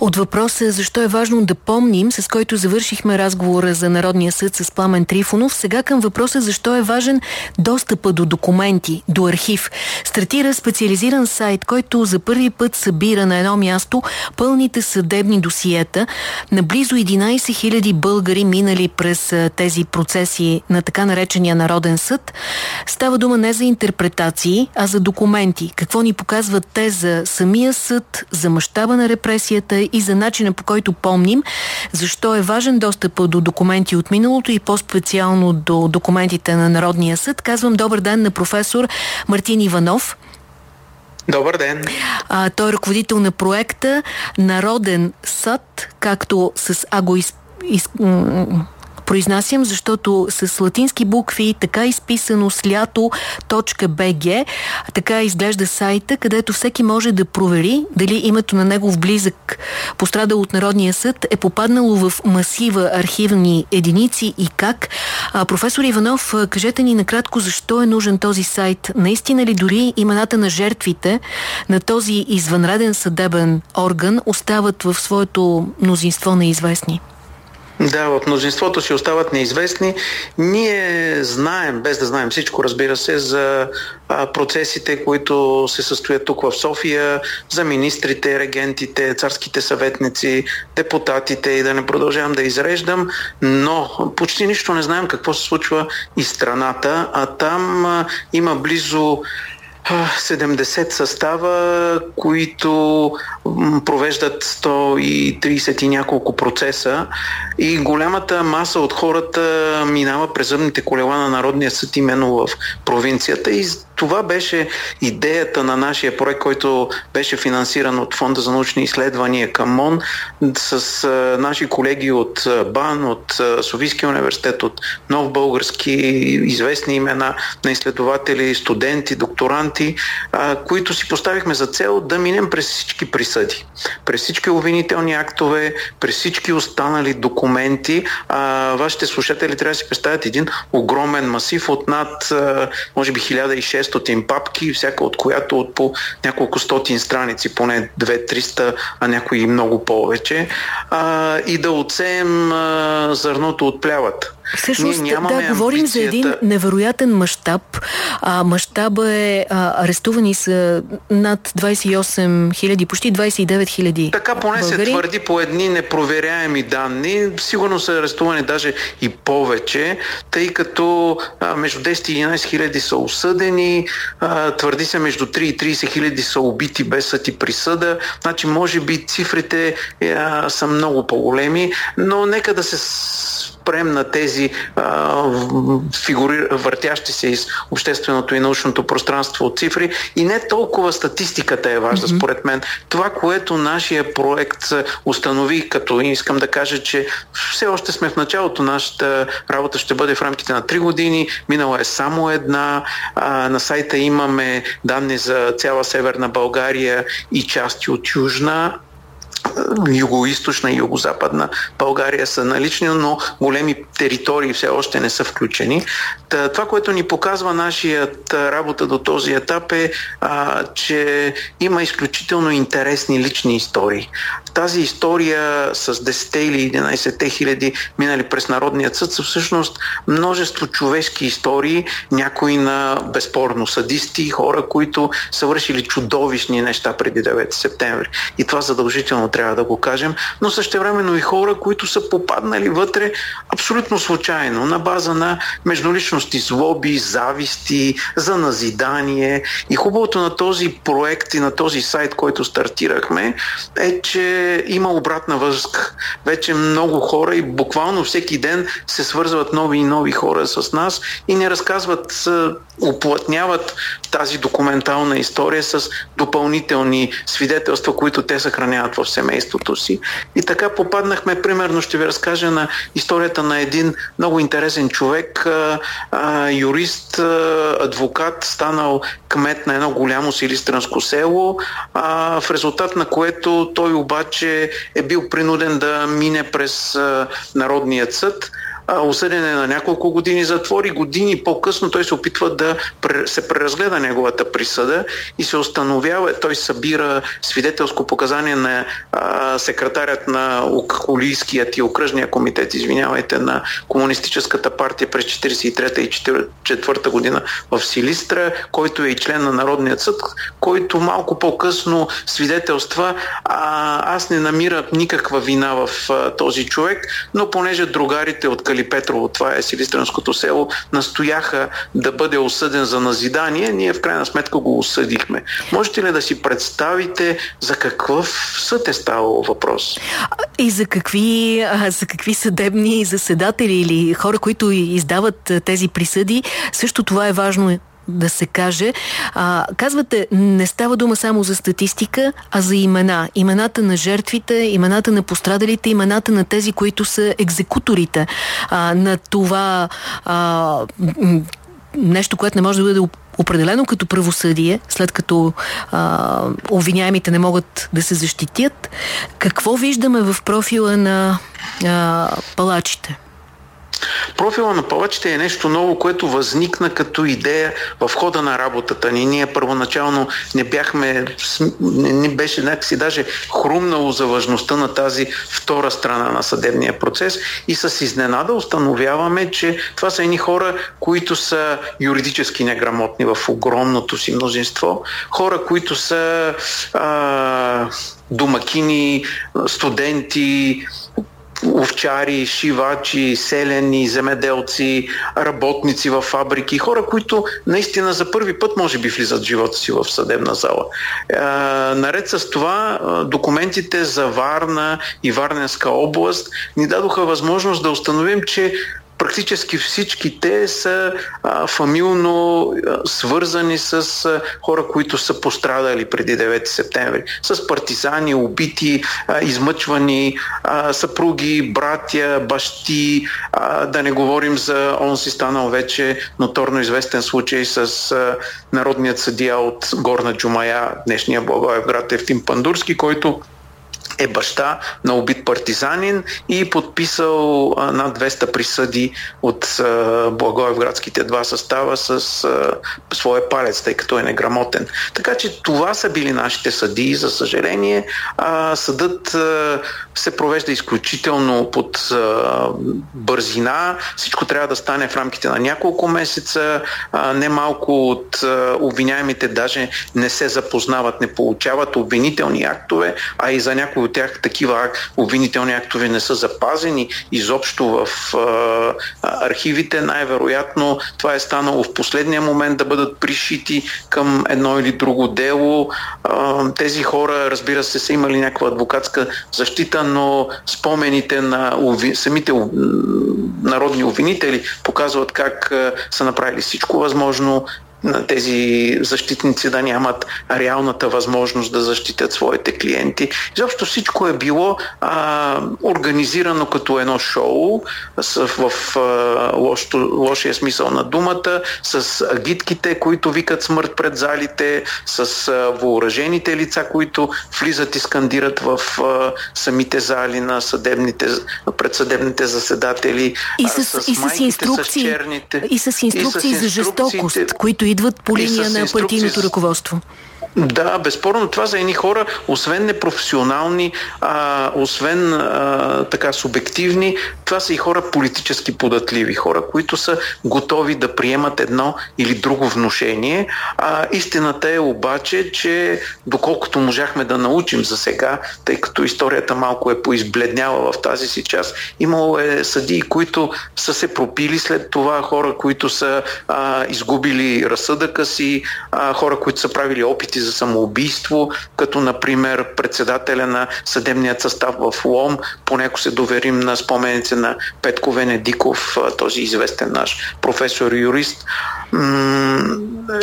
От въпроса защо е важно да помним, с който завършихме разговора за Народния съд с Пламен Трифонов, сега към въпроса защо е важен достъпа до документи, до архив. Стартира специализиран сайт, който за първи път събира на едно място пълните съдебни досиета на близо 11 000 българи минали през тези процеси на така наречения Народен съд. Става дума не за интерпретации, а за документи. Какво ни показват те за самия съд, за мащаба на репресията и за начина по който помним, защо е важен достъп до документи от миналото и по-специално до документите на Народния съд. Казвам добър ден на професор Мартин Иванов. Добър ден! А, той е ръководител на проекта Народен съд, както с Аго из, из, произнасям, защото с латински букви, така изписано с лято.bg, така изглежда сайта, където всеки може да провери дали името на негов близък, пострадал от Народния съд, е попаднало в масива архивни единици и как. А, професор Иванов, кажете ни накратко защо е нужен този сайт. Наистина ли дори имената на жертвите на този извънреден съдебен орган остават в своето мнозинство неизвестни? Да, в мнозинството си остават неизвестни. Ние знаем, без да знаем всичко, разбира се, за процесите, които се състоят тук в София, за министрите, регентите, царските съветници, депутатите и да не продължавам да изреждам, но почти нищо не знаем какво се случва и страната, а там има близо 70 състава, които провеждат 130 и няколко процеса. И голямата маса от хората минава през зъбните колела на Народния съд именно в провинцията. И това беше идеята на нашия проект, който беше финансиран от Фонда за научни изследвания към МОН с наши колеги от БАН, от Софийския университет, от нов български известни имена на изследователи, студенти, докторанти, които си поставихме за цел да минем през всички присъди, през всички обвинителни актове, през всички останали документи. Вашите слушатели трябва да си представят един огромен масив от над, може би, 1600 500 папки, всяка от която от по няколко стотин страници, поне 2-300, а някои много повече, а, и да отсеем а, зърното от плявата. Всъщност, да, говорим за един невероятен мащаб. А, мащаба е, а, арестувани са над 28 хиляди, почти 29 хиляди Така поне българи. се твърди по едни непроверяеми данни. Сигурно са арестувани даже и повече, тъй като а, между 10 и 11 хиляди са осъдени, а, твърди се между 3 и 30 хиляди са убити без съд и присъда. Значи, може би цифрите а, са много по-големи, но нека да се спрем на тези а, фигури, въртящи се из общественото и научното пространство от цифри. И не толкова статистиката е важна mm-hmm. според мен. Това, което нашия проект установи, като искам да кажа, че все още сме в началото, нашата работа ще бъде в рамките на 3 години, минала е само една, а, на сайта имаме данни за цяла Северна България и части от Южна юго-источна и юго-западна България са налични, но големи територии все още не са включени. Това, което ни показва нашият работа до този етап е, че има изключително интересни лични истории. Тази история с 10 или 11 хиляди минали през Народният съд са всъщност множество човешки истории, някои на безспорно садисти, хора, които са вършили чудовищни неща преди 9 септември. И това задължително трябва да го кажем, но същевременно и хора, които са попаднали вътре абсолютно случайно, на база на междуличности, злоби, зависти, за назидание. И хубавото на този проект и на този сайт, който стартирахме, е, че има обратна връзка. Вече много хора и буквално всеки ден се свързват нови и нови хора с нас и не разказват, оплътняват тази документална история с допълнителни свидетелства, които те съхраняват в семейството си. И така попаднахме, примерно ще ви разкажа на историята на един много интересен човек, юрист, адвокат, станал кмет на едно голямо силистранско село, в резултат на което той обаче е бил принуден да мине през Народният съд осъден е на няколко години затвор и години по-късно той се опитва да се преразгледа неговата присъда и се установява, той събира свидетелско показание на а, секретарят на Околийският и окръжния комитет, извинявайте, на Комунистическата партия през 43-та и 4-та година в Силистра, който е и член на Народният съд, който малко по-късно свидетелства, а, аз не намирам никаква вина в а, този човек, но понеже другарите от Калипетрово, това е Силистренското село, настояха да бъде осъден за назидание, ние в крайна сметка го осъдихме. Можете ли да си представите за какъв съд е ставало въпрос? И за какви, за какви съдебни заседатели или хора, които издават тези присъди, също това е важно да се каже. А, казвате, не става дума само за статистика, а за имена. Имената на жертвите, имената на пострадалите, имената на тези, които са екзекуторите а, на това а, нещо, което не може да бъде определено като правосъдие, след като а, обвиняемите не могат да се защитят. Какво виждаме в профила на а, палачите? Профила на палачите е нещо ново, което възникна като идея в хода на работата ни. Ние първоначално не бяхме, не беше някакси даже хрумнало за важността на тази втора страна на съдебния процес и с изненада установяваме, че това са едни хора, които са юридически неграмотни в огромното си мнозинство, хора, които са а, домакини, студенти, овчари, шивачи, селени, земеделци, работници в фабрики, хора, които наистина за първи път може би влизат живота си в съдебна зала. Е, наред с това, документите за Варна и Варненска област ни дадоха възможност да установим, че практически всички те са а, фамилно а, свързани с а, хора, които са пострадали преди 9 септември. С партизани, убити, а, измъчвани, а, съпруги, братя, бащи, а, да не говорим за он си станал вече ноторно известен случай с а, народният съдия от Горна Джумая, днешния Благоевград Евтим Пандурски, който е баща на убит партизанин и подписал над 200 присъди от а, Благоевградските два състава с своя палец, тъй като е неграмотен. Така че това са били нашите съдии, за съжаление. Съдът се провежда изключително под бързина. Всичко трябва да стане в рамките на няколко месеца. А, немалко от обвиняемите даже не се запознават, не получават обвинителни актове, а и за някои тях такива обвинителни актове не са запазени изобщо в а, архивите. Най-вероятно това е станало в последния момент да бъдат пришити към едно или друго дело. А, тези хора, разбира се, са имали някаква адвокатска защита, но спомените на самите народни обвинители показват как са направили всичко възможно тези защитници да нямат реалната възможност да защитят своите клиенти. Изобщо всичко е било а, организирано като едно шоу с, в а, лошо, лошия смисъл на думата, с агитките, които викат смърт пред залите, с а, въоръжените лица, които влизат и скандират в а, самите зали на съдебните, предсъдебните заседатели. И с, с, и с инструкции, с черните, и с инструкции и с за жестокост, които идват по линия на партийното ръководство. Да, безспорно това за едни хора, освен непрофесионални, а, освен а, така субективни, това са и хора политически податливи, хора, които са готови да приемат едно или друго вношение. А, истината е обаче, че доколкото можахме да научим за сега, тъй като историята малко е поизбледняла в тази си част, имало е съдии, които са се пропили след това, хора, които са а, изгубили разсъдъка си, а, хора, които са правили опити за самоубийство, като например председателя на съдебният състав в ЛОМ, поне ако се доверим на спомените на Петко Венедиков, този известен наш професор-юрист.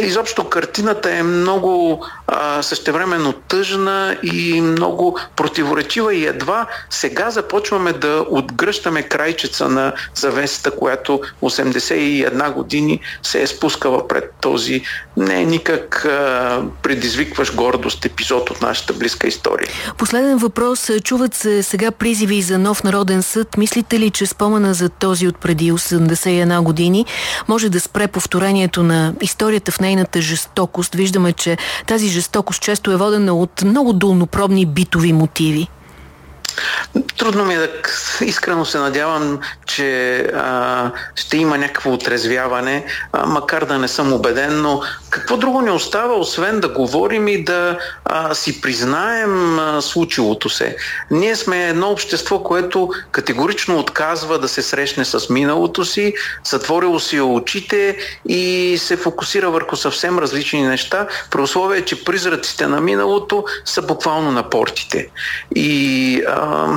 Изобщо картината е много а, същевременно тъжна и много противоречива и едва сега започваме да отгръщаме крайчеца на завесата, която 81 години се е спускала пред този не е никак а, предизвикваш гордост епизод от нашата близка история. Последен въпрос. Чуват се сега призиви за нов народен съд. Мислите ли, че спомена за този от преди 81 години може да спре повторението на историята в нейната жестокост? Виждаме, че тази жестокост често е водена от много долнопробни битови мотиви. Трудно ми е да искрено се надявам, че а, ще има някакво отрезвяване, а, макар да не съм убеден, но какво друго не остава, освен да говорим и да а, си признаем а, случилото се. Ние сме едно общество, което категорично отказва да се срещне с миналото си, затворило си очите и се фокусира върху съвсем различни неща, при условие, че призраците на миналото са буквално на портите. И а,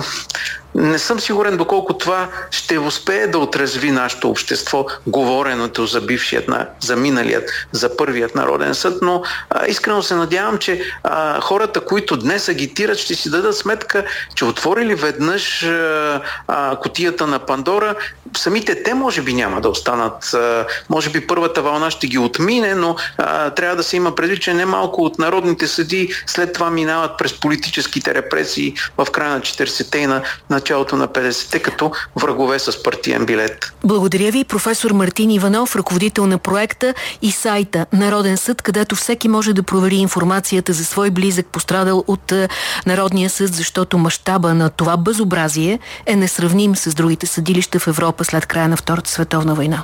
не съм сигурен доколко това ще успее да отразви нашето общество, говореното за бившият, за миналият, за първият народен съд, но а, искрено се надявам, че а, хората, които днес агитират, ще си дадат сметка, че отворили веднъж а, а, котията на Пандора, самите те може би няма да останат. А, може би първата вълна ще ги отмине, но а, трябва да се има предвид, че немалко от народните съди след това минават през политическите репресии в края на 40-те и на началото на 50-те като врагове с партиен билет. Благодаря ви, професор Мартин Иванов, ръководител на проекта и сайта Народен съд, където всеки може да провери информацията за свой близък пострадал от е, Народния съд, защото мащаба на това безобразие е несравним с другите съдилища в Европа след края на Втората световна война.